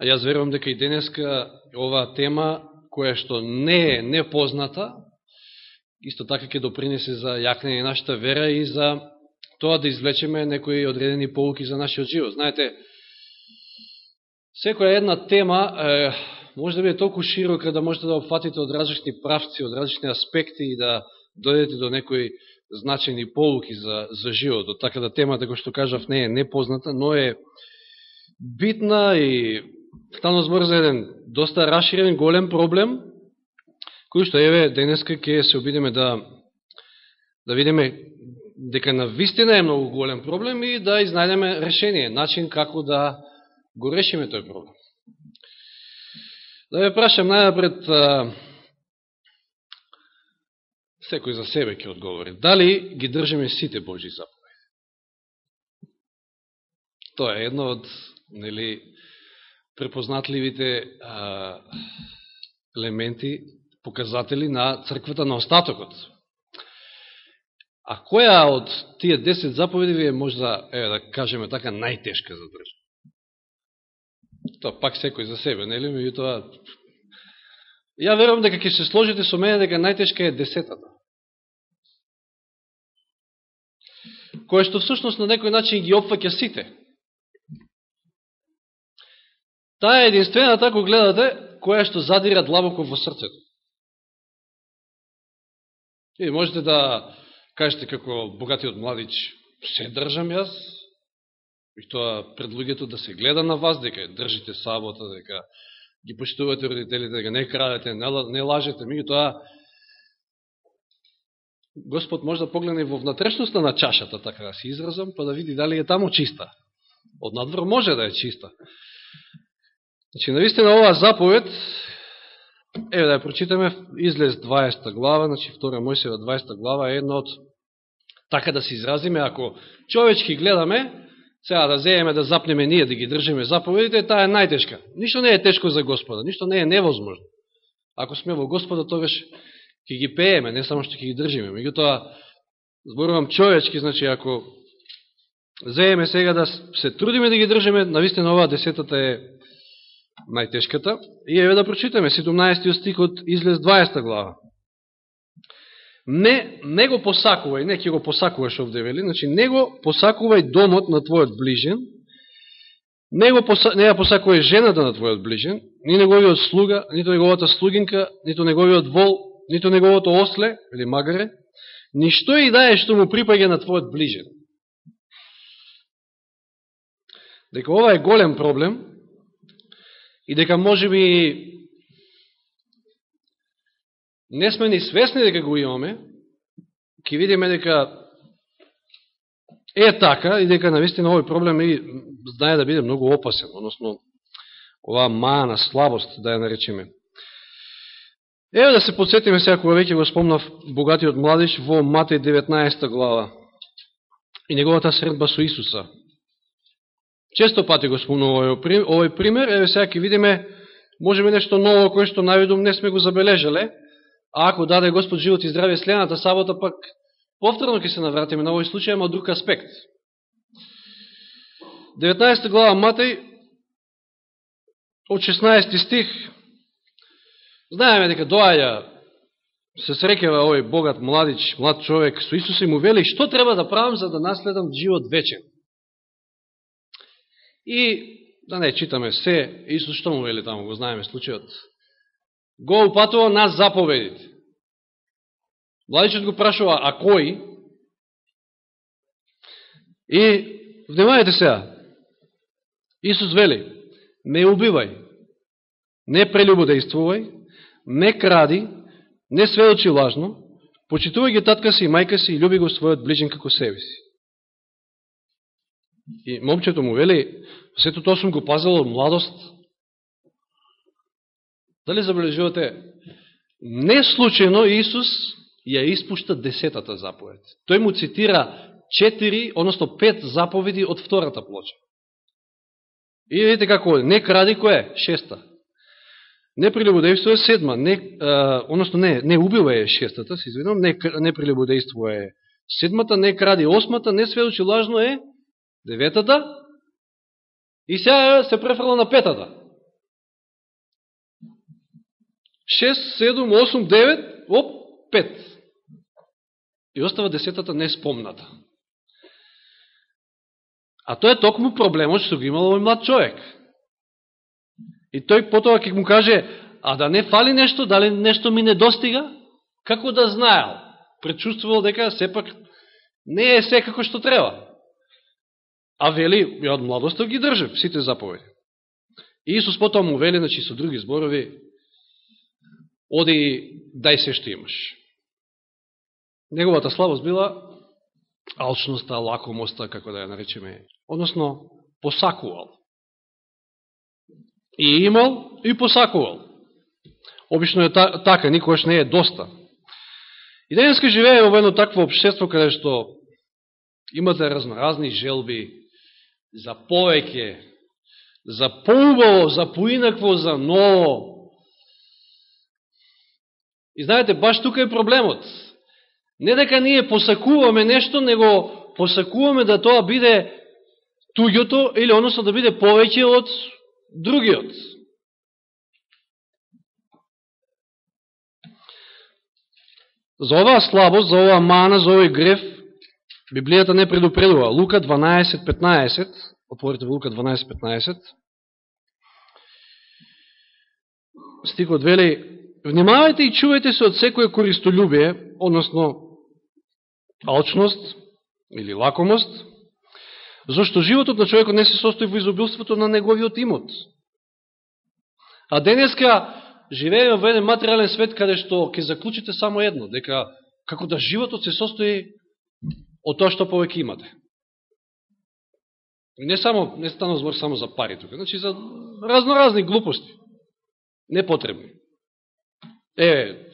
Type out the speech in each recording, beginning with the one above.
А јас верувам дека и денеска оваа тема, која што не е непозната, исто така ќе допринесе за јакнење нашата вера и за тоа да извлечеме некои одредени полуки за нашиот живот. Знаете, секоја една тема е, може да биде толку широка да можете да опфатите од различни правци, од различни аспекти и да дојдете до некои значени полуки за, за животот. Така да темата, кој што кажав, не е непозната, но е битна и Стално збор за еден доста расширен, голем проблем, кој што еве денеска ќе се обидеме да да видиме дека на вистина е многу голем проблем и да изнајдеме решение, начин како да го решиме тој проблем. Да ве прашам најапред секој за себе ќе одговори. Дали ги држиме сите Божи заповеди? Тоа е едно од нели, препознатливите а, елементи, показатели на црквата на остатокот. А која од тие 10 заповеди ви е можда, е, да кажеме така, најтешка за држава? Тоа пак секој за себе, нели? Меѓутоа, ја верувам дека ќе се сложите со мене дека најтешка е десетата. Која што всушност на некој начин ги опфаќа сите. Таа е единствената, така, ако гледате, која што задира длабоко во срцето. И можете да кажете како богатиот младич, се држам јас, и тоа пред луѓето да се гледа на вас, дека држите сабота, дека ги почитувате родителите, дека не крадете, не лажете, меѓу тоа Господ може да погледне во внатрешноста на чашата, така да се изразам, па да види дали е таму чиста. Од надвор може да е чиста. Значи, наистина оваа заповед, еве да ја прочитаме, излез 20 глава, значи 2 Мојсева 20 глава е едно од, така да се изразиме, ако човечки гледаме, сега да зееме да запнеме ние да ги држиме заповедите, таа е најтешка. Ништо не е тешко за Господа, ништо не е невозможно. Ако сме во Господа, тогаш ќе ги пееме, не само што ќе ги држиме. Меѓутоа, зборувам човечки, значи ако зееме сега да се трудиме да ги држиме, навистина оваа десетата е најтешката. И еве да прочитаме 17 стих од излез 20 глава. Не, не го посакувај, не ќе го посакуваш овде вели, значи не го посакувај домот на твојот ближен, не, го поса, не ја посакувај жената на твојот ближен, ни неговиот слуга, нито неговата слугинка, нито неговиот вол, нито неговото осле, или магаре, ништо и да е што му припаѓа на твојот ближен. Дека ова е голем проблем, и дека може би не сме ни свесни дека го имаме, ќе видиме дека е така и дека навистина овој проблем и знае да биде многу опасен, односно оваа мана, слабост, да ја наречеме. Еве да се подсетиме сега кога веќе го спомнав богатиот младиш во Матеј 19 глава и неговата средба со Исуса. Често пати го спомнува овој пример, еве сега ќе видиме, можеме нешто ново кое што навидум не сме го забележале, а ако даде Господ живот и здравје следната сабота, пак повторно ќе се навратиме на овој случај, ама друг аспект. 19 глава Матеј, од 16 стих, знаеме дека доаѓа, се срекева овој богат младич, млад човек со Исус и му вели, што треба да правам за да наследам живот вечен? И да не читаме се, Исус што му вели таму, го знаеме случајот. Го упатува нас заповедите. Владичот го прашува, а кој? И внимавајте сега. Исус вели, не убивај, не прелюбодействувај, не кради, не сведочи лажно, почитувај ги татка си и мајка си и люби го својот ближен како себе си. И момчето му вели, сето тоа сум го пазил од младост. Дали забележувате? Не случайно Исус ја испушта десетата заповед. Тој му цитира четири, односно пет заповеди од втората плоча. И видите како. Не кради кое? Шеста. Не прелюбодейство е седма. Не, а, односно не, не убива е шестата, се извинам. Не, не прелюбодейство е седмата. Не кради осмата. Не сведочи лажно е деветата, и сега се префрла на петата. 6, 7, 8, 9, оп, 5. И остава десетата неспомната. А тоа е токму проблемот што го имал овој млад човек. И тој потоа ќе му каже, а да не фали нешто, дали нешто ми не достига? Како да знаел? Пречувствувал дека сепак не е секако што треба. А вели, ја од младоста ги држев, сите заповеди. И Исус потоа му вели, значи со други зборови, оди дај се што имаш. Неговата слабост била алчноста, лакомоста, како да ја наречеме, односно посакувал. И имал, и посакувал. Обично е така, никогаш не е доста. И денеска живее во едно такво обшество каде што имате разноразни желби за повеќе, за поубаво, за поинакво, за ново. И знаете, баш тука е проблемот. Не дека ние посакуваме нешто, него посакуваме да тоа биде туѓото или односно да биде повеќе од другиот. За оваа слабост, за оваа мана, за овој греф, Библијата не предупредува. Лука 12.15, отворите во Лука 12.15, стикот вели, Внимавајте и чувајте се од секоје користолюбие, односно алчност или лакомост, зашто животот на човекот не се состои во изобилството на неговиот имот. А денеска живееме во еден материален свет каде што ќе заклучите само едно, дека како да животот се состои од тоа што повеќе имате. И не само не станува збор само за пари тука, значи за разноразни глупости, непотребни. Е,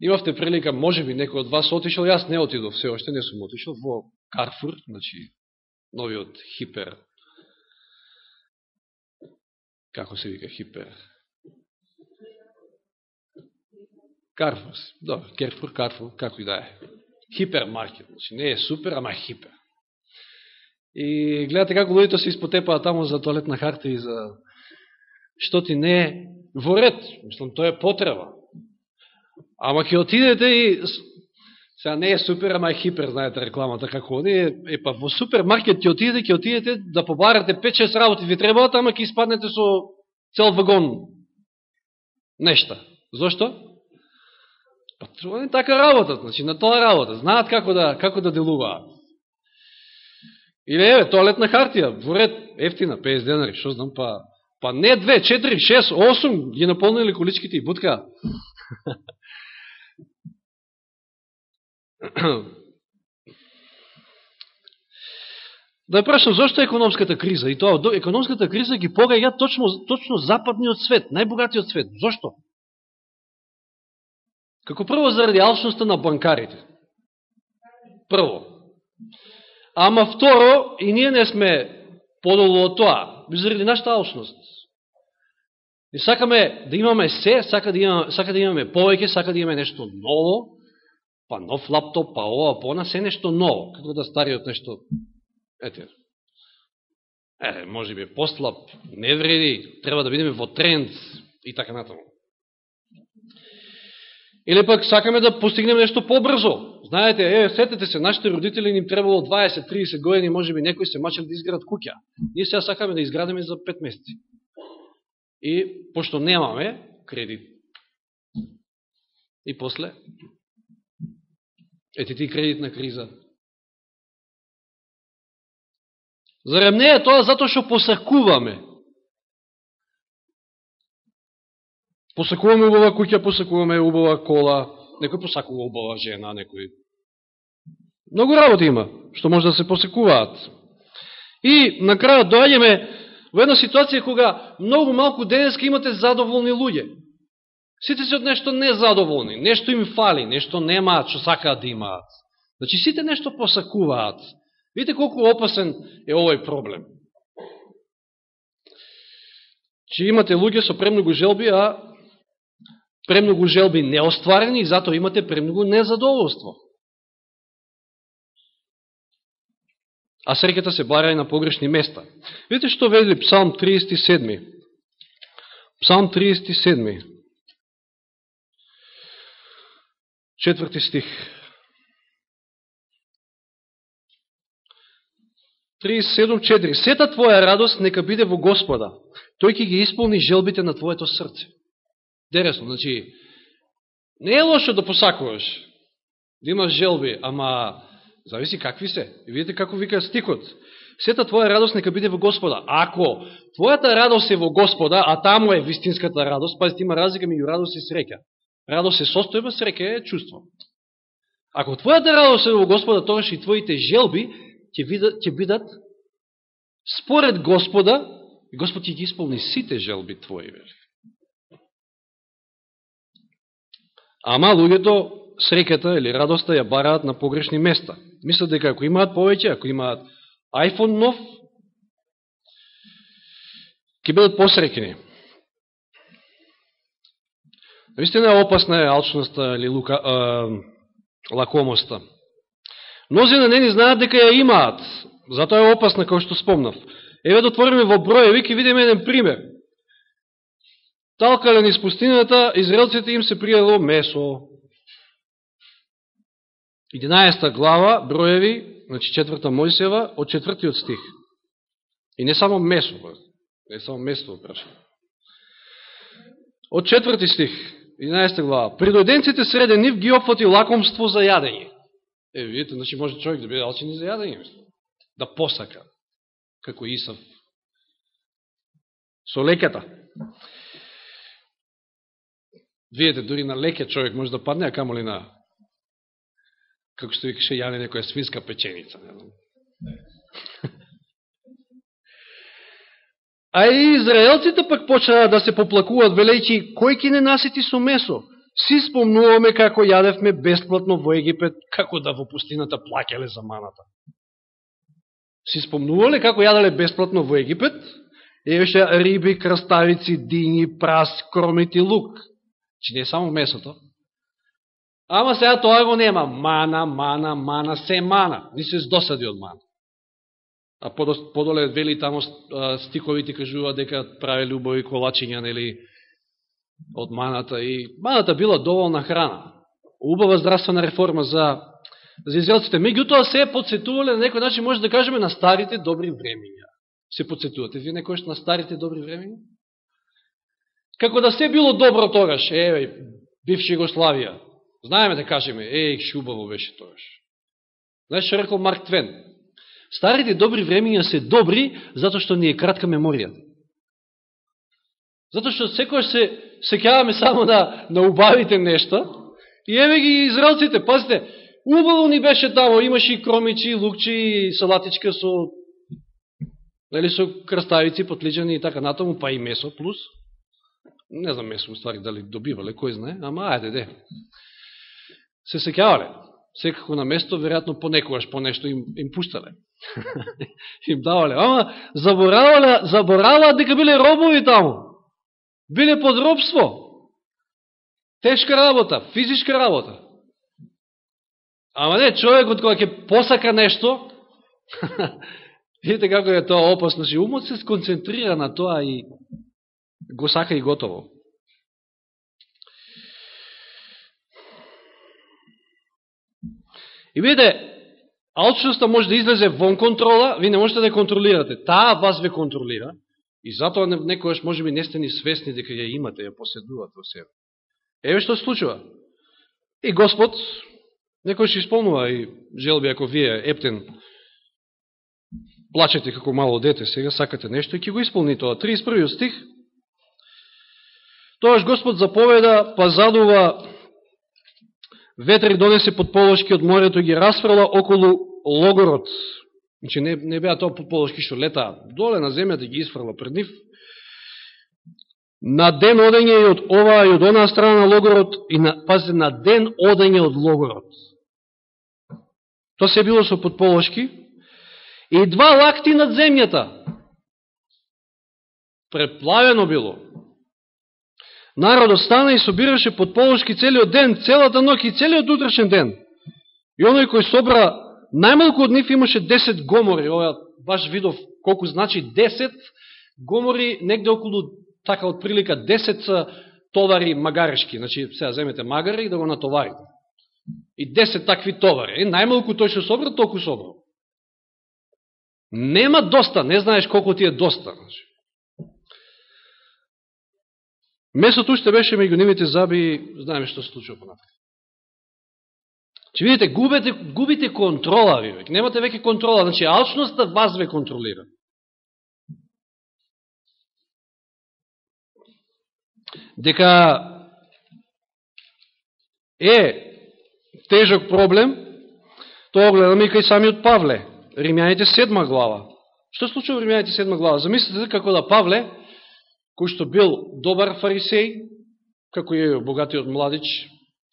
имавте прилика, може би некој од вас отишел, јас не отидов, се още не сум отишел, во Карфур, значи новиот хипер, како се вика хипер, Карфур, добро, Керфур, Карфур, како и да е. Хипермаркет, значи не е супер, ама е хипер. И гледате како луѓето се испотепаа таму за туалетна харта и за што ти не е во ред. Мислам, тоа е потреба. Ама ќе отидете и сега не е супер, ама е хипер, знаете рекламата како оди, е, е па во супермаркет ќе отидете, ќе отидете да побарате 5-6 работи ви требаат, ама ќе испаднете со цел вагон нешта. Зошто? Па тоа не така работат, значи на тоа работа, знаат како да како да делуваат. Или еве, тоалетна хартија, во ред, ефтина, 50 денари, што знам, па па не 2, 4, 6, 8 ги наполнили количките и будка. да ја прашам, зашто е економската криза? И тоа, економската криза ги погаја точно, точно западниот свет, најбогатиот свет. Зошто? Како прво заради алчноста на банкарите. Прво. Ама второ, и ние не сме подолу од тоа, заради нашата алчност. И сакаме да имаме се, сака да имаме, сака да имаме повеќе, сака да имаме нешто ново, па нов лаптоп, па ова, па она, се нешто ново, како да стариот нешто, ете, е, може би послаб, не вреди, треба да бидеме во тренд и така натаму. Или пак сакаме да постигнеме нешто побрзо. Знаете, е, сетете се, нашите родители им требало 20-30 години, може би некои се мачали да изградат куќа. Ние сега сакаме да изградиме за 5 месеци. И, пошто немаме кредит, и после, ете ти кредитна криза. Зарем не е тоа затоа што посакуваме Посакуваме убава куќа, посакуваме убава кола, некој посакува убава жена, некој... Многу работи има, што може да се посакуваат. И на крајот доаѓаме во една ситуација кога многу малку денеска имате задоволни луѓе. Сите се од нешто незадоволни, нешто им фали, нешто немаат што сакаат да имаат. Значи сите нешто посакуваат. Видите колку опасен е овој проблем. Че имате луѓе со премногу желби, а премногу желби неостварени и затоа имате премногу незадоволство. А среќата се бара и на погрешни места. Видите што вели Псалм 37. Псалм 37. Четврти стих. 37.4. Сета Твоја радост нека биде во Господа. Тој ќе ги исполни желбите на Твоето срце. Интересно, значи, не е лошо да посакуваш, да имаш желби, ама зависи какви се. И видите како вика стикот. Сета Твоја радост нека биде во Господа. Ако Твојата радост е во Господа, а таму е вистинската радост, пазите има разлика меѓу радост и среќа. Радост е состојба, среќа е чувство. Ако Твојата радост е во Господа, тогаш и Твоите желби ќе бидат, ќе бидат според Господа, и Господ ќе ги исполни сите желби Твои, вели. Ама луѓето среката или радоста ја бараат на погрешни места. Мислат дека ако имаат повеќе, ако имаат iPhone нов, ќе бидат посрекени. Наистина е опасна е алчноста или лука, е, лакомоста. Мнози на нени знаат дека ја имаат, затоа е опасна, како што спомнав. Еве да отвориме во броеви, ќе видиме еден пример. Талкале низ пустината, израелците им се пријало месо. 11 глава, броеви, значи четврта Мојсева, од четвртиот стих. И не само месо, не само месо, прашам. Од четврти стих, 11 глава. Придојденците среде нив ги опфати лакомство за јадење. Е, видите, значи може човек да биде алчен и за јадење, да посака, како Исав. Со леката. Видете, дури на леке човек може да падне, а камо ли на, како што викаше јане некоја свинска печеница. А и израелците пак почнаа да се поплакуваат, велејќи, кој ќе не насити со месо? Си спомнуваме како јадевме бесплатно во Египет, како да во пустината плакеле за маната. Си спомнувале како јаделе бесплатно во Египет? Евеше риби, краставици, дини, прас, кромити, лук че не само месото. Ама сега тоа го нема. Мана, мана, мана, се мана. Ни се здосади од мана. А подоле вели тамо стиковите кажува дека прави убави колачиња, нели, од маната и маната била доволна храна. Убава здравствена реформа за, за израелците. Меѓутоа се подсетувале на некој начин, може да кажеме, на старите добри времења. Се подсетувате ви некојаш на старите добри времења? Како да се било добро тогаш, еве, бивши Југославија. Знаеме да кажеме, еј, шубаво беше тогаш. Знаеш што рекол Марк Твен? Старите добри времења се добри, затоа што ни е кратка меморија, Затоа што секојаш се секјаваме само на, на убавите нешта, и еве ги израелците, пазите, убаво ни беше тамо, имаше и кромичи, лукчи, и салатичка со, нели, со краставици, потлиджани и така натаму, па и месо плюс. Не знам месо, ствари, дали добивале, кој знае, ама ајде, де. Се секјавале. Секако на место, веројатно понекогаш по нешто им, им пуштале. им давале. Ама заборавале, заборавале дека биле робови таму биле под робство. Тешка работа, физичка работа. Ама не, човекот кога ќе посака нешто, видите како е тоа опасно, значи умот се сконцентрира на тоа и го сака и готово. И видите, алчноста може да излезе вон контрола, ви не можете да контролирате. Таа вас ве контролира, И затоа некојаш може би не сте ни свесни дека ја имате, ја поседувате во себе. Еве што се случува. И Господ некој исполнува и желби ако вие ептен плачете како мало дете, сега сакате нешто и ќе го исполни тоа. 31 стих. Тоаш Господ заповеда, па задува ветри донесе под полошки од морето ги расфрла околу логорот Значи, не, не беа тоа подполошки што лета доле на земјата ги изфрла пред нив. На ден одење и од оваа и од онаа страна на логорот, и на, пазите, на ден одење од логорот. Тоа се било со подполошки. И два лакти над земјата. Преплавено било. Народот стана и собираше подполошки целиот ден, целата ноќ и целиот утрешен ден. И оној кој собра Најмалку од нив имаше 10 гомори, ова баш видов колку значи 10 гомори, негде околу, така од прилика 10 товари магарешки. Значи, сега земете магари и да го натоварите. и 10 такви товари. Најмалку тој што собра, толку собра. Нема доста, не знаеш колку ти е доста. Значи. Месото уште беше меѓу нивите заби знаеме што се случува понатак. Че видите, губите, губите контрола, ви век. немате веќе контрола, значи алчноста вас ве контролира. Дека е тежок проблем, тоа гледаме и кај самиот Павле, Римјаните седма глава. Што случува во Римјаните седма глава? Замислите како да Павле, кој што бил добар фарисеј, како е богатиот младич,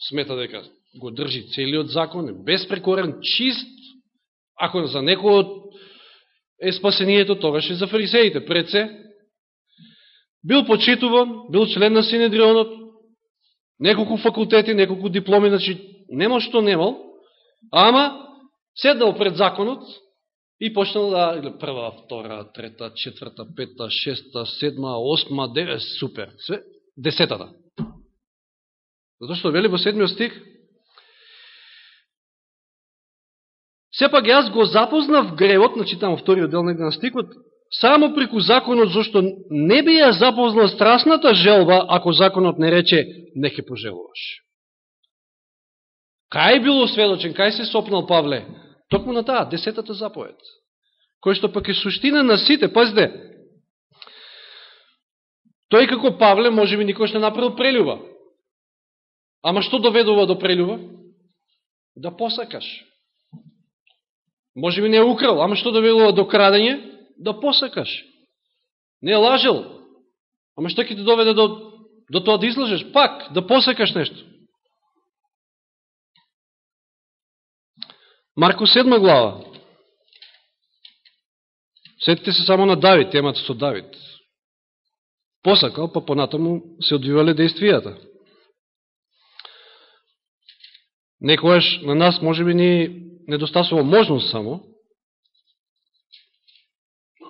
смета дека го држи целиот закон, е безпрекорен, чист, ако за некој е спасението, тогаш е за фарисеите. Пред се, бил почитуван, бил член на Синедрионот, неколку факултети, неколку дипломи, значи нема што немал, ама седнал пред законот, И почнал да, прва, втора, трета, четврта, пета, шеста, седма, осма, девет, супер, све, десетата. Зато што вели во седмиот стих, Сепак јас го запознав гревот, значи тамо вториот дел негде на стикот, само преку законот, зашто не би ја запознал страстната желба, ако законот не рече, не ке пожелуваш. Кај било сведочен, кај се сопнал Павле? Токму на таа, десетата заповед. Кој што пак е суштина на сите, пазде. Тој како Павле може би никој не направил прелюба. Ама што доведува до прелюба? Да посакаш. Може би не е украл, ама што доведува до крадење? Да посакаш. Не е лажел. Ама што ќе те доведе до, до тоа да излажеш? Пак, да посакаш нешто. Марко 7 глава. Сетите се само на Давид, темата со Давид. Посакал, па понатаму се одвивале действијата. Некојаш на нас може би ни недостасува можност само,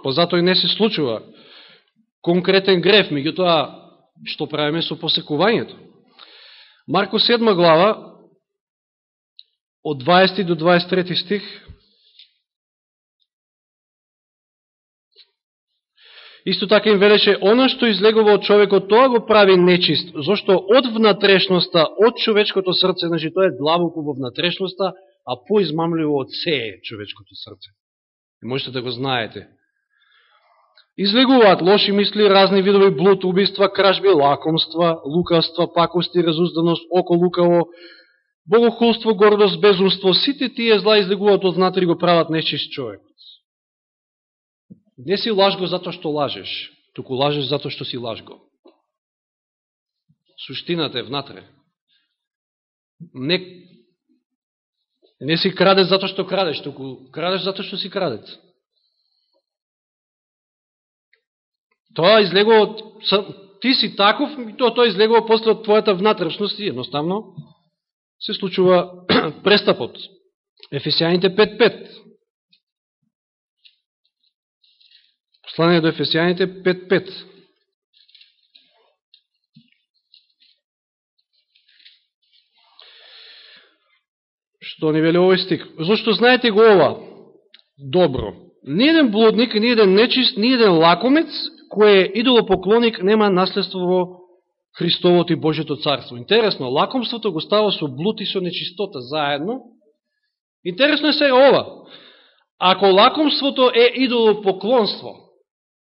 па затоа и не се случува конкретен греф, меѓутоа што правиме со посекувањето. Марко 7 глава, од 20 до 23 стих, Исто така им велеше, она што излегува од човекот, тоа го прави нечист, зашто од внатрешноста, од човечкото срце, значи тоа е длабоко во внатрешноста, а поизмамливо од се е човечкото срце. И можете да го знаете. Излегуваат лоши мисли, разни видови блуд, убиства, кражби, лакомства, лукавства, пакости, разузданост, око лукаво, богохулство, гордост, безумство, сите тие зла излегуваат од знатри го прават нечист човек. Не си лажго затоа што лажеш, туку лажеш затоа што си лажго. Суштината е внатре. Не, не си крадец затоа што крадеш, туку крадеш затоа што си крадец. Тоа излегува од... Ти си таков, и тоа, тоа излегува после од твојата внатрешност и едноставно се случува престапот. Ефесијаните 5.5. Послание до Ефесијаните 5.5. Што ни вели овој стик? Зошто знаете го ова? Добро. Ниједен блудник, ниједен нечист, ниједен лакомец, кој е идолопоклоник, нема наследство во Христовото и Божето царство. Интересно, лакомството го става со блуд и со нечистота заедно. Интересно е се ова. Ако лакомството е идолопоклонство,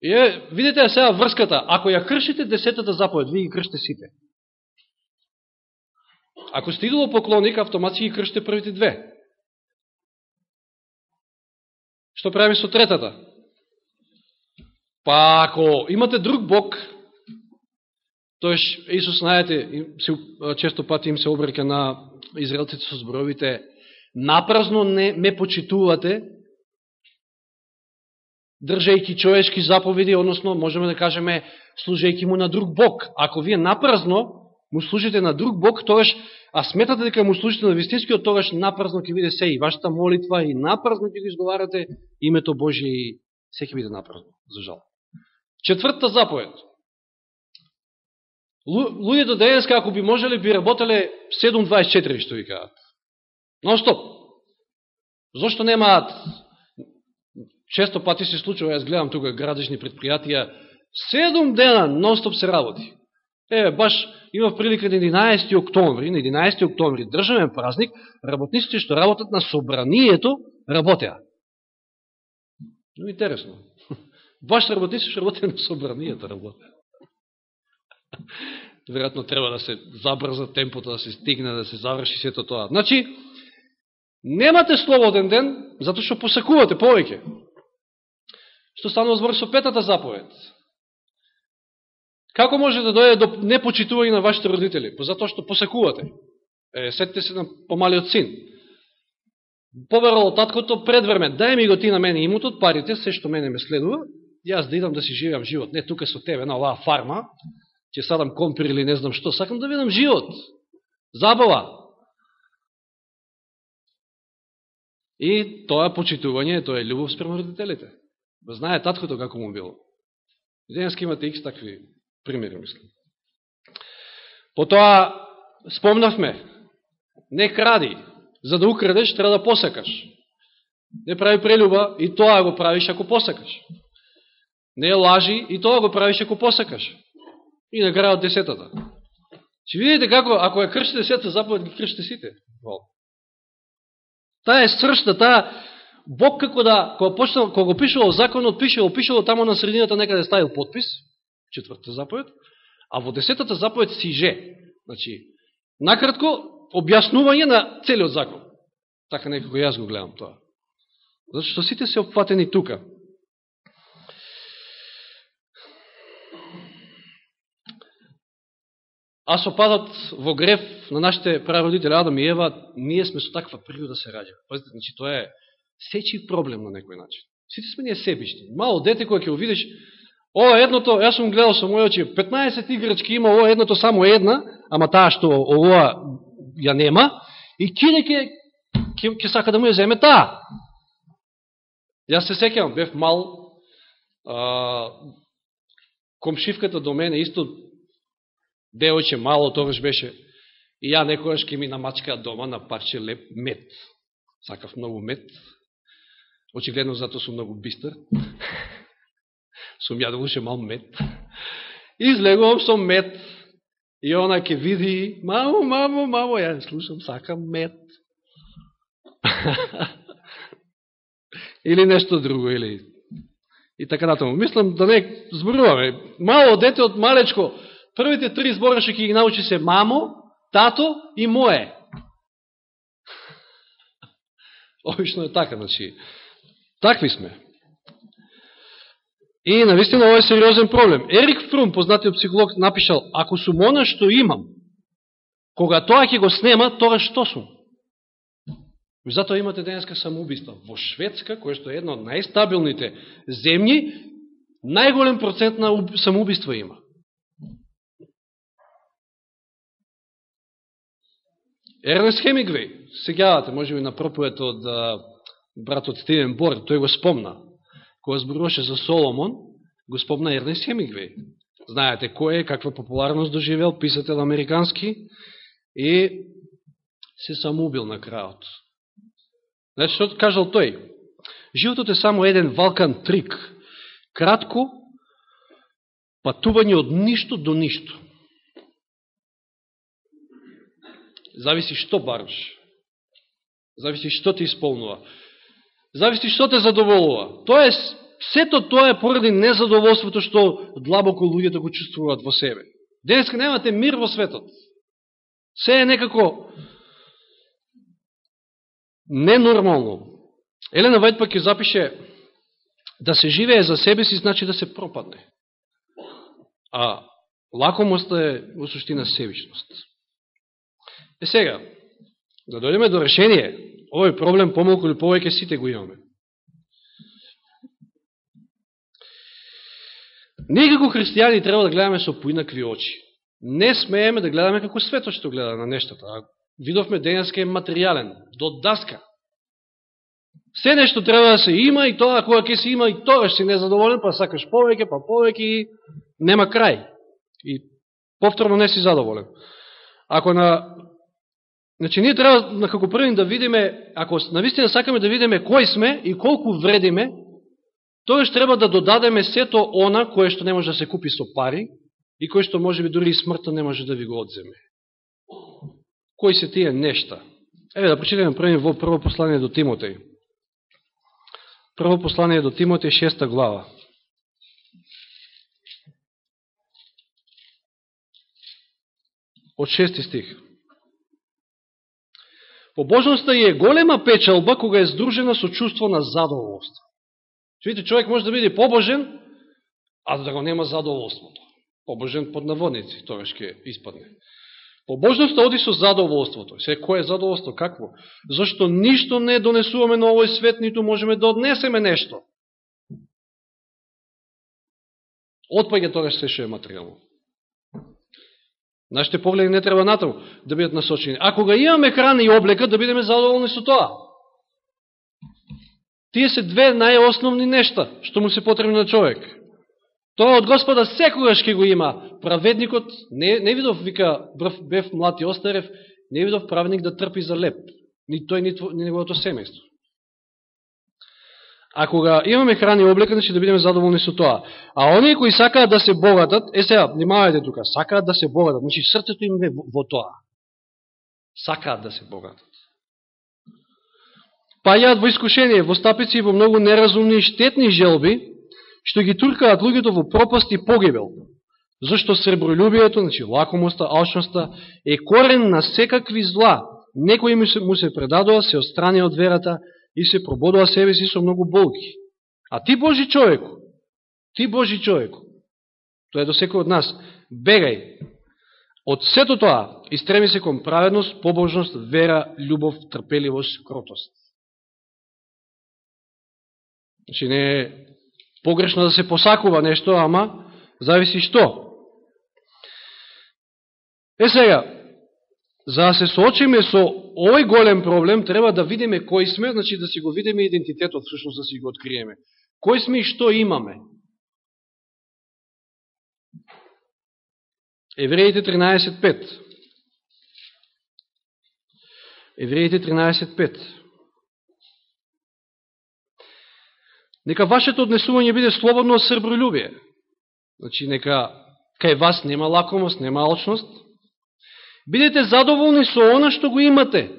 е, видите сега врската. Ако ја кршите десетата заповед, ви ги кршите сите. Ако сте идолопоклонник, автоматски ги кршите првите две. Што правиме со третата? Па ако имате друг Бог, тоеш Исус, знаете, често пати им се обрека на израелците со зборовите, напразно не ме почитувате, држајќи човешки заповеди, односно, можеме да кажеме, служејки му на друг Бог. Ако вие напразно му служите на друг Бог, тогаш, а сметате дека му служите на вистинскиот, тогаш напразно ќе биде се и вашата молитва, и напразно ќе го изговарате името Божие и се ќе биде напразно, за жал. Четвртата заповед. Луѓето денеска, ако би можеле, би работеле 7.24, што ви кажат. Нон-стоп. Зошто немаат често пати се случува, јас гледам тука градежни предпријатија, седум дена нонстоп се работи. Еве, баш имав прилика на 11. октомври, на 11. октомври, државен празник, работниците што работат на собранието, работеа. Но интересно. Баш работниците што работеа на собранието, работеа. Веројатно треба да се забрза темпото, да се стигне, да се заврши сето тоа. Значи, немате слободен ден, затоа што посакувате повеќе. Што станува збор со петата заповед? Како може да дојде до непочитување на вашите родители? Па затоа што посакувате. Е, сетите се на помалиот син. Поверало таткото пред време, дај ми го ти на мене имутот, парите, се што мене ме следува, јас да идам да си живеам живот. Не тука со тебе, на оваа фарма, ќе садам компир или не знам што, сакам да видам живот. Забава. И тоа почитување, тоа е љубов спрема родителите. Знае таткото како му било. Денеска имате икс такви примери, мислам. Потоа, спомнавме, не кради, за да украдеш, треба да посекаш. Не прави прелюба, и тоа го правиш ако посекаш. Не лажи, и тоа го правиш ако посекаш. И на крајот десетата. Че видите како, ако ја кршите десетата заповед, ги кршите сите. Таа е сршна, таа Бог како да, кога, почнал, кога го пишувал законот, пишело, пишело тамо на средината некаде ставил подпис, четвртата заповед, а во десетата заповед си же. Значи, накратко, објаснување на целиот закон. Така некако јас го гледам тоа. Зашто сите се опфатени тука. А со падот во греф на нашите прародители Адам и Ева, ние сме со таква природа се раѓа. Пазите, значи, тоа е сечи проблем на некој начин. Сите сме ние себични. Мало дете кое ќе увидиш, Ова едното, јас сум гледал со моји очи, 15 играчки има, ова едното само една, ама таа што ова ја нема, и кине ке, ке, ке сака да му ја земе таа. Јас се секјам, бев мал, а, комшивката до мене исто девојче мало тогаш беше, и ја некојаш ке ми намачка дома на парче леп мед. Сакав многу мед, очигледно затоа сум многу бистар сум јадуваше мал мед. Излегувам со мед. И она ке види, мамо, мамо, мамо, ја слушам, сакам мед. или нешто друго, или... И така натаму. Мислам да не зборуваме. Мало дете од малечко, првите три збора што ќе ги научи се мамо, тато и мое. Обично е така, значи. Такви сме. И навистина ова е сериозен проблем. Ерик Фрум, познатиот психолог, напишал, ако сум она што имам, кога тоа ќе го снема, тоа што сум? И затоа имате денеска самоубиство. Во Шведска, која што е една од најстабилните земји, најголем процент на самоубиство има. Ернест Хемингвей, сегавате, може би на проповед од братот Стивен Бор, тој го спомна кога зборуваше за Соломон, го спомна Ернест Хемингвей. Знаете кој е, каква популарност доживел, писател американски, и се самоубил на крајот. Значи, што кажал тој? Животот е само еден валкан трик. Кратко, патување од ништо до ништо. Зависи што бараш. Зависи што ти исполнува. Зависи што те задоволува. Тоа е, сето тоа е поради незадоволството што длабоко луѓето го чувствуваат во себе. Денеска немате мир во светот. Се е некако ненормално. Елена Вајд пак ќе запише да се живее за себе си, значи да се пропадне. А лакомост е во суштина себичност. Е сега, да дојдеме до решение, овој проблем помалку или повеќе сите го имаме. Ние како христијани треба да гледаме со поинакви очи. Не смееме да гледаме како светот што гледа на нештата. Видовме денеска е материјален, до даска. Се нешто треба да се има и тоа кога ќе се има и тоа си незадоволен, па сакаш повеќе, па повеќе и нема крај. И повторно не си задоволен. Ако на Значи, ние треба на како првим, да видиме, ако навистина сакаме да видиме кој сме и колку вредиме, тогаш треба да додадеме сето она кое што не може да се купи со пари и кое што може би дури и смртта не може да ви го одземе. Кои се тие нешта? Еве да прочитаме први во прво послание до Тимотеј. Прво послание до Тимотеј, шеста глава. Од шести стих. Побожноста е голема печалба кога е здружена со чувство на задоволство. Видите, човек може да биде побожен, а да го нема задоволството. Побожен под наводници, тогаш ќе испадне. Побожноста оди со задоволството. Се, кое е задоволство? Какво? Зашто ништо не донесуваме на овој свет, ниту можеме да однесеме нешто. Отпаѓа тогаш се што е материјално. Нашите погледи не треба натаму да бидат насочени. Ако ga имаме храна и облека, да бидеме задоволни со тоа. Тие се две најосновни нешта, што му се потребни на човек. Тоа од Господа секогаш ќе го има. Праведникот, не, не видов, вика, бев млад и остарев, не видов праведник да трпи за леп. Ни тој, ни, ни неговото семејство. А кога имаме храна и облека, значи да бидеме задоволни со тоа. А оние кои сакаат да се богатат, е сега, внимавајте тука, сакаат да се богатат, значи срцето им е во тоа. Сакаат да се богатат паѓаат во искушение, во стапици и во многу неразумни и штетни желби, што ги туркаат луѓето во пропаст и погибел. Зашто сребролюбието, значи лакомоста, алчноста, е корен на секакви зла. Некои му се, му се предадува, се отстрани од верата и се прободува себе си со многу болки. А ти Божи човеку, ти Божи човеку, тоа е до секој од нас, бегај од сето тоа и стреми се кон праведност, побожност, вера, љубов, трпеливост, кротост. Значи не е погрешно да се посакува нешто, ама зависи што. Е сега, за да се соочиме со овој голем проблем, треба да видиме кој сме, значи да си го видиме идентитетот, всушност да си го откриеме. Кој сме и што имаме. Евреите 13.5 Евреите 13.5 Нека вашето однесување биде слободно од србролюбие. Значи, нека кај вас нема лакомост, нема алчност. Бидете задоволни со она што го имате.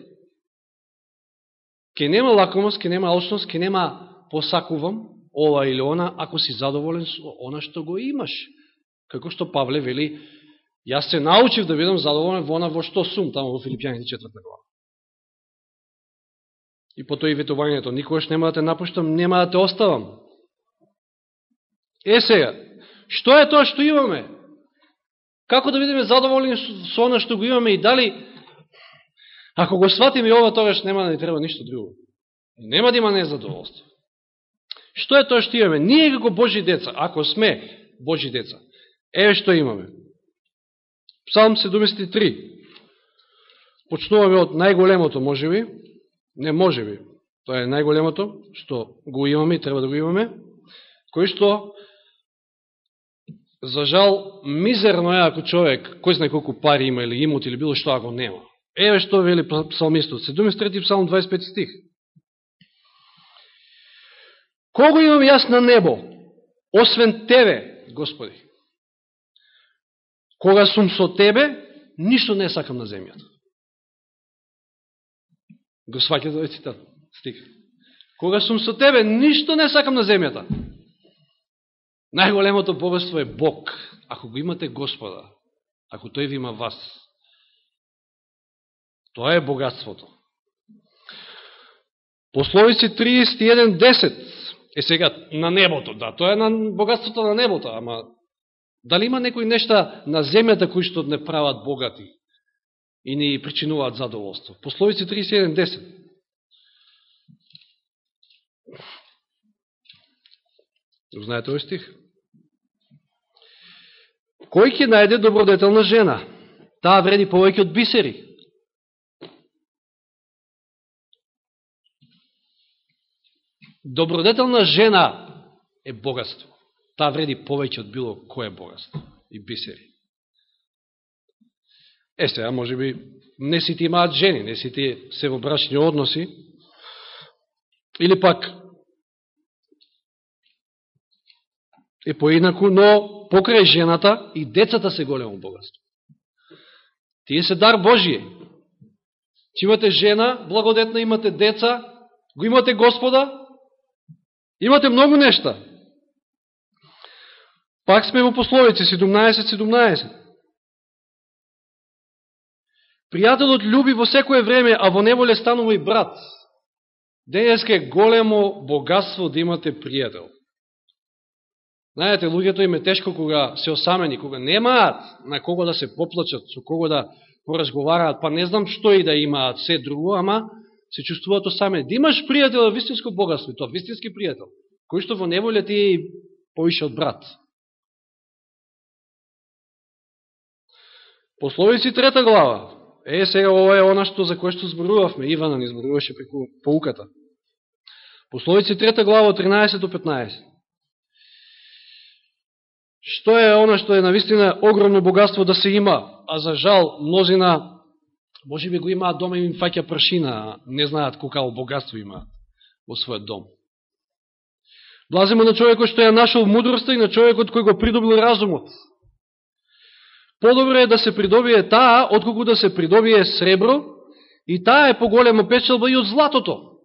Ке нема лакомост, ке нема алчност, ке нема посакувам ова или она, ако си задоволен со она што го имаш. Како што Павле вели, јас се научив да бидам задоволен во она во што сум, тамо во Филипјаните 4 глава. И по тој ветувањето, никогаш нема да те напуштам, нема да те оставам. Е сега, што е тоа што имаме? Како да бидеме задоволни со оно што го имаме и дали, ако го сватиме ова, тогаш нема да ни треба ништо друго. Нема да има незадоволство. Што е тоа што имаме? Ние како Божи деца, ако сме Божи деца, еве што имаме. Псалм 73. Почнуваме од најголемото, може би, Не може би. Тоа е најголемото што го имаме и треба да го имаме, кој што за жал мизерно е ако човек, кој знае колку пари има или имот или било што ако нема. Еве што вели псалмистот, 73 псалм 25 стих. Кого имам јас на небо, освен Тебе, Господи? Кога сум со Тебе, ништо не сакам на земјата. Го сваќате овој цитат, стих. Кога сум со тебе, ништо не сакам на земјата. Најголемото богатство е Бог. Ако го имате Господа, ако Тој ви има вас, тоа е богатството. Пословици 31.10 е сега на небото, да, тоа е на богатството на небото, ама дали има некои нешта на земјата кои што не прават богати? и не причинуваат задоволство. Пословици 31.10 Знаете овој стих? Кој ќе најде добродетелна жена? Таа вреди повеќе од бисери. Добродетелна жена е богатство. Таа вреди повеќе од било кое богатство и бисери. Е, сега, може би, не сите имаат жени, не сите се во брачни односи, или пак е поеднако, но покрај жената и децата се големо богатство. Тие се дар Божие. Че имате жена, благодетна, имате деца, го имате Господа, имате многу нешта. Пак сме во пословици 17.17. 17. Пријателот люби во секое време, а во неволе станува и брат. Денеска е големо богатство да имате пријател. Знаете, луѓето им е тешко кога се осамени, кога немаат на кого да се поплачат, со кого да поразговараат, па не знам што и да имаат се друго, ама се чувствуваат осамени. Да имаш пријател, вистинско богатство, тоа вистински пријател, кој што во неволја ти е и повише од брат. Пословици трета глава. Е, сега ова е она што за кое што зборувавме. Ивана ни зборуваше преку поуката. Пословици трета глава 13 до 15. Што е она што е навистина огромно богатство да се има, а за жал мнозина може би го имаат дома и им фаќа прашина, не знаат колкаво богатство има во својот дом. Блазимо на човекот што ја нашол мудроста и на човекот кој го придобил разумот. Подобро е да се придобие таа, отколку да се придобие сребро, и таа е поголема печелба и од златото.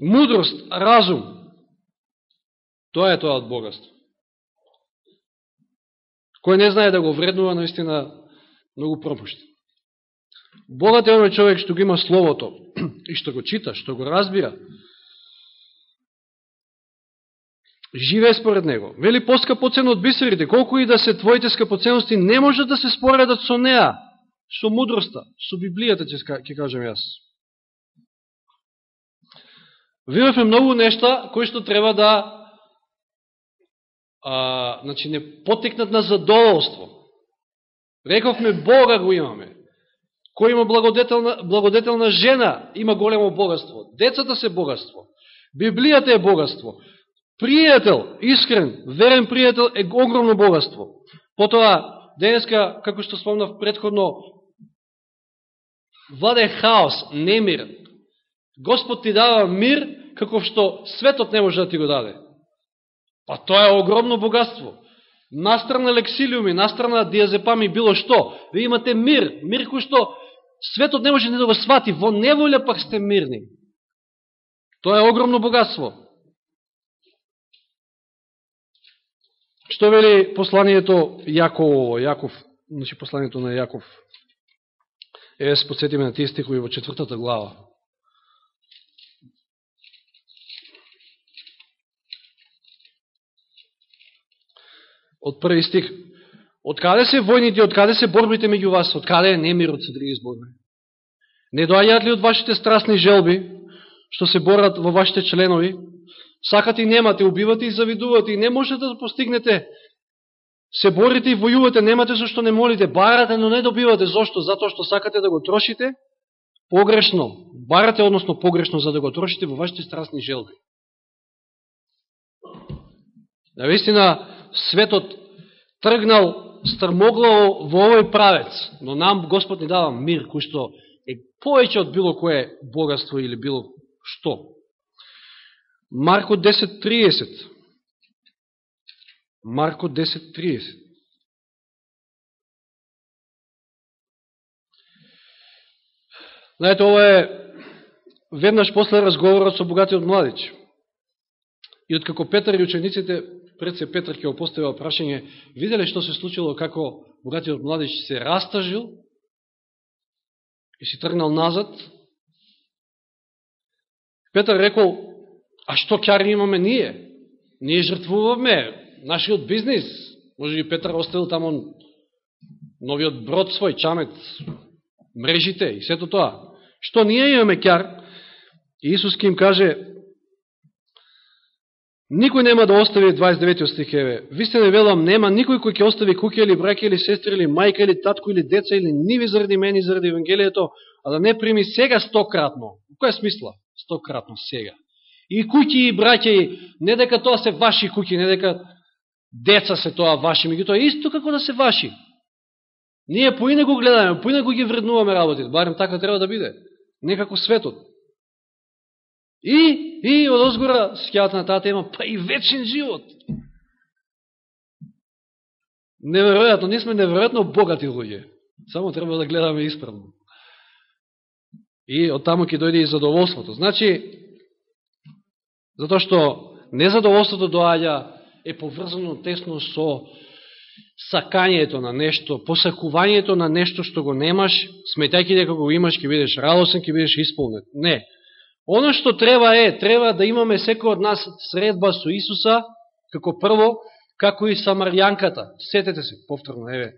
Мудрост, разум, тоа е тоа од богатство. Кој не знае да го вреднува, наистина многу пропушти. Богат е оној човек што го има Словото и што го чита, што го разбира, живее според него. Вели поскапоцен од бисерите, колку и да се твоите скапоценности, не може да се споредат со неа, со мудроста, со Библијата, ќе кажам јас. Видовме многу нешта кои што треба да а, значи, не потекнат на задоволство. Рековме, Бога го имаме. Кој има благодетелна, благодетелна жена, има големо богатство. Децата се богатство. Библијата е богатство. Пријател, искрен, верен пријател е огромно богатство. Потоа, денеска, како што спомнав предходно, владе хаос, немир. Господ ти дава мир, како што светот не може да ти го даде. Па тоа е огромно богатство. Настрана лексилиуми, настрана диазепами, било што. Ви имате мир, мир кој што светот не може ни да го свати. Во неволја пак сте мирни. Тоа е огромно богатство. Што вели посланието Јаково, Јаков, значи посланието на Јаков? Еве се подсетиме на тие стихови во четвртата глава. Од први стих. Од каде се војните, од каде се борбите меѓу вас, од каде е немирот се други зборни? Не доаѓаат ли од вашите страстни желби, што се борат во вашите членови, Сакате и немате, убивате и завидувате и не можете да постигнете. Се борите и војувате, немате зашто не молите, барате, но не добивате. Зошто? Затоа што сакате да го трошите погрешно. Барате, односно погрешно, за да го трошите во вашите страстни желби. Навистина, светот тргнал стрмоглаво во овој правец, но нам Господ ни дава мир, кој што е повеќе од било кое богатство или било што. Марко 10.30. Марко 10.30. Знаете, ова е веднаш после разговорот со богатиот младич. И откако Петар и учениците, пред се Петар ќе опоставил прашање, виделе што се случило како богатиот младиќ се растажил и си тргнал назад, Петар рекол, А што кјари имаме ние? Ние жртвуваме нашиот бизнис. Може би Петар оставил тамо новиот брод свој, чамет, мрежите и сето тоа. Што ние имаме кјар? Иисус ке им каже, Никој нема да остави 29 стих, еве. велам, нема никој кој ќе остави куќа или брак или сестри или мајка или татко или деца или ниви заради мене заради Евангелието, а да не прими сега стократно. Која смисла? Стократно сега и куќи и браќа, не дека тоа се ваши куќи, не дека деца се тоа ваши, меѓу тоа исто како да се ваши. Ние поинаку гледаме, поинаку ги вреднуваме работите, барем така треба да биде. Некако светот. И, и од озгора скјат на таа тема, па и вечен живот. Неверојатно, ние сме неверојатно богати луѓе. Само треба да гледаме исправно. И од таму ќе дојде и задоволството. Значи, затоа што незадоволството доаѓа е поврзано тесно со сакањето на нешто, посакувањето на нешто што го немаш, сметајќи дека го имаш, ќе бидеш радосен, ќе бидеш исполнет. Не. Оно што треба е, треба да имаме секој од нас средба со Исуса, како прво, како и Самарјанката. Сетете се, повторно, еве,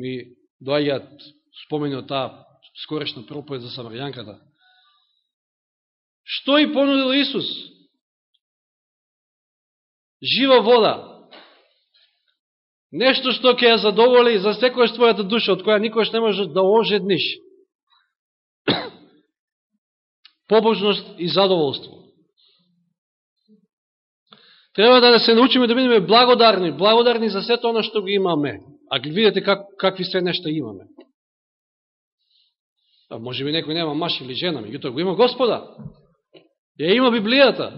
ми доаѓаат спомени од таа скорешна проповед за Самарјанката. Што и понудил Исус? Жива вода. Нешто што ќе ја задоволи за секоја твојата душа, од која никош не можеш да ожедниш. Побожност и задоволство. Треба да се научиме да бидеме благодарни, благодарни за сето оно што го имаме. А видите как, какви се нешта имаме. А може би некој нема маш или жена, меѓутоа го има Господа. Ја има Библијата.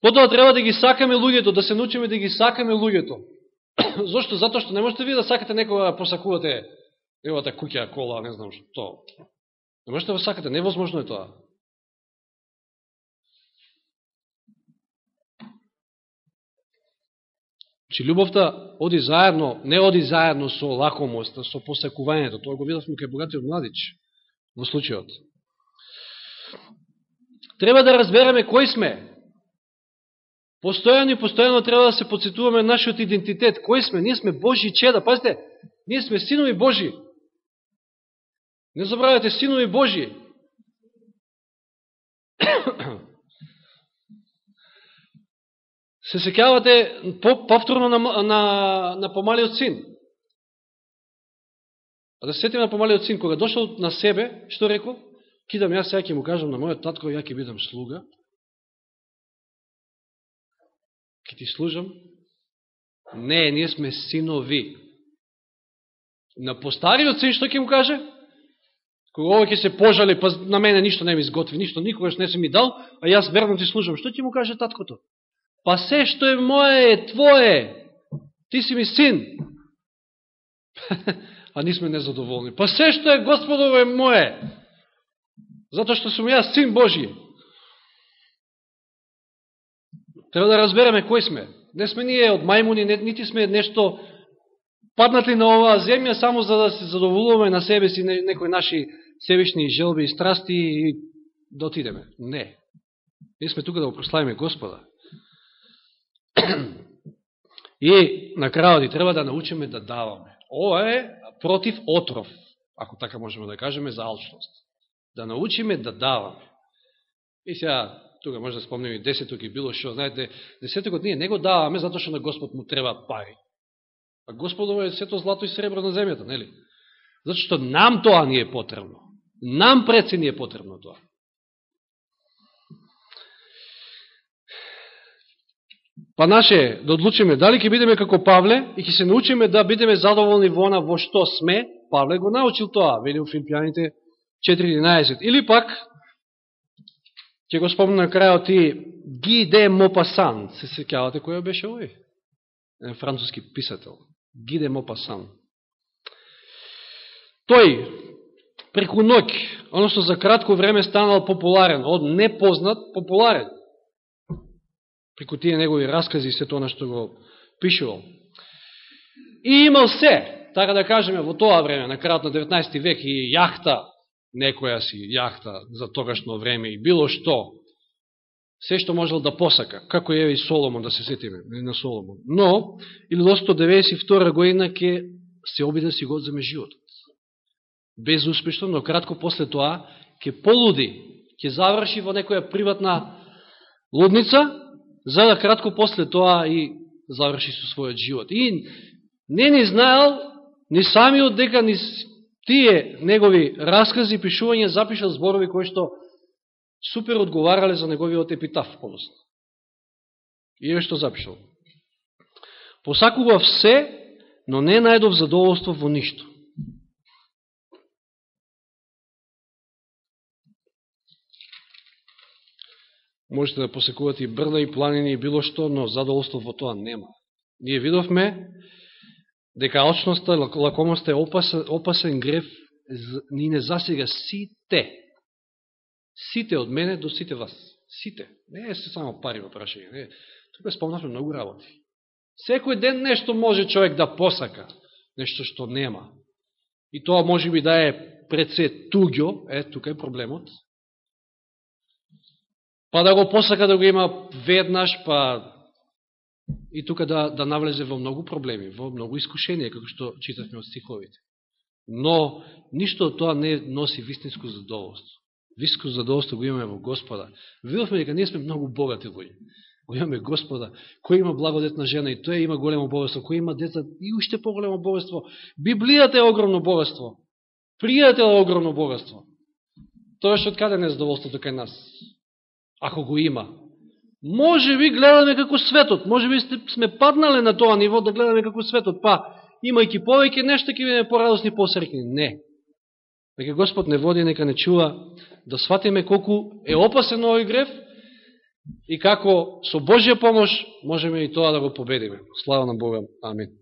Потоа треба да ги сакаме луѓето, да се научиме да ги сакаме луѓето. Зошто? Затоа што не можете ви да сакате некога да посакувате евата куќа, кола, не знам што. Не можете да сакате, невозможно е тоа. Че љубовта оди заедно, не оди заедно со лакомост, со посекувањето. Тоа го видовме кај богатиот младич во случајот. Треба да разбереме кој сме. Постојано и постојано треба да се подсетуваме нашиот идентитет. Кој сме? Ние сме Божи чеда. Пазите, ние сме синови Божи. Не забравяте синови Божи. се секјавате повторно на, на, на помалиот син. А да се сетиме на помалиот син, кога дошол на себе, што рекол? Кидам јас сега ќе му кажам на мојот татко, ја ќе бидам слуга, Ке ти служам? Не, ние сме синови. На постариот син што ќе му каже? Кога овој ќе се пожали, па на мене ништо не ми изготви, ништо никогаш не се ми дал, а јас верно ти служам. Што ќе му каже таткото? Па се што е моје е твое. Ти си ми син. а ние сме незадоволни. Па се што е Господово е моје. Затоа што сум јас син Божије. Треба да разбереме кој сме. Не сме ние од мајмуни, нити сме нешто паднати на оваа земја само за да се задоволуваме на себе си некои наши себешни желби и страсти и да отидеме. Не. Ние сме тука да го прославиме Господа. И на крајот и треба да научиме да даваме. Ова е против отров, ако така можеме да кажеме, за алчност. Да научиме да даваме. И сега, тука може да спомнеме и десеток и било што, знаете, десетокот ние не го даваме затоа што на Господ му треба пари. А Господово е сето злато и сребро на земјата, нели? Зато што нам тоа ни е потребно. Нам предси ни е потребно тоа. Па наше да одлучиме дали ќе бидеме како Павле и ќе се научиме да бидеме задоволни во она во што сме, Павле го научил тоа, вели у Филипјаните 4.11. Или пак Ќе го спомнам на крајот и Ги де Мопасан. Се секјавате кој беше овој? Француски писател. Ги де Мопасан. Тој, преку ноќ, односно за кратко време станал популарен, од непознат популарен. Преку тие негови раскази и се тоа што го пишувал. И имал се, така да кажеме, во тоа време, на крајот на 19 век, и јахта, некоја си јахта за тогашно време и било што, се што можел да посака, како е и Соломон, да се сетиме, на Соломон. Но, или 192 година ќе се обиде да си го за животот. Безуспешно, но кратко после тоа ќе полуди, ќе заврши во некоја приватна лудница, за да кратко после тоа и заврши со својот живот. И не ни знаел, ни самиот дека ни тие негови раскази, пишување, запишал зборови кои што супер одговарале за неговиот епитаф подосно. И е што запишал. Посакував се, но не најдов задоволство во ништо. Можете да посекувате и брда и планини и било што, но задоволство во тоа нема. Ние видовме дека очноста, лакомоста е опасен, опасен греф, ни не засега сите. Сите од мене до сите вас. Сите. Не е се само пари во прашање. Не. Тука спомнавме многу работи. Секој ден нешто може човек да посака. Нешто што нема. И тоа може би да е пред се туѓо, е, тука е проблемот. Па да го посака да го има веднаш, па и тука да, да навлезе во многу проблеми, во многу искушенија, како што читавме од стиховите. Но, ништо од тоа не носи вистинско задоволство. Вистинско задоволство го имаме во Господа. Видовме дека ние сме многу богати луѓе. Го имаме Господа, кој има благодетна жена и тој има големо богатство, кој има деца и уште поголемо богатство. Библијата е огромно богатство. Пријател е огромно богатство. Тоа што од каде не е задоволството кај нас? Ако го има, Може би гледаме како светот, може би сме паднале на тоа ниво да гледаме како светот, па имајќи повеќе нешто ќе бидеме порадосни посрекни. Не. Нека Господ не води, нека не чува да сватиме колку е опасен овој греф и како со Божја помош можеме и тоа да го победиме. Слава на Бога. Амин.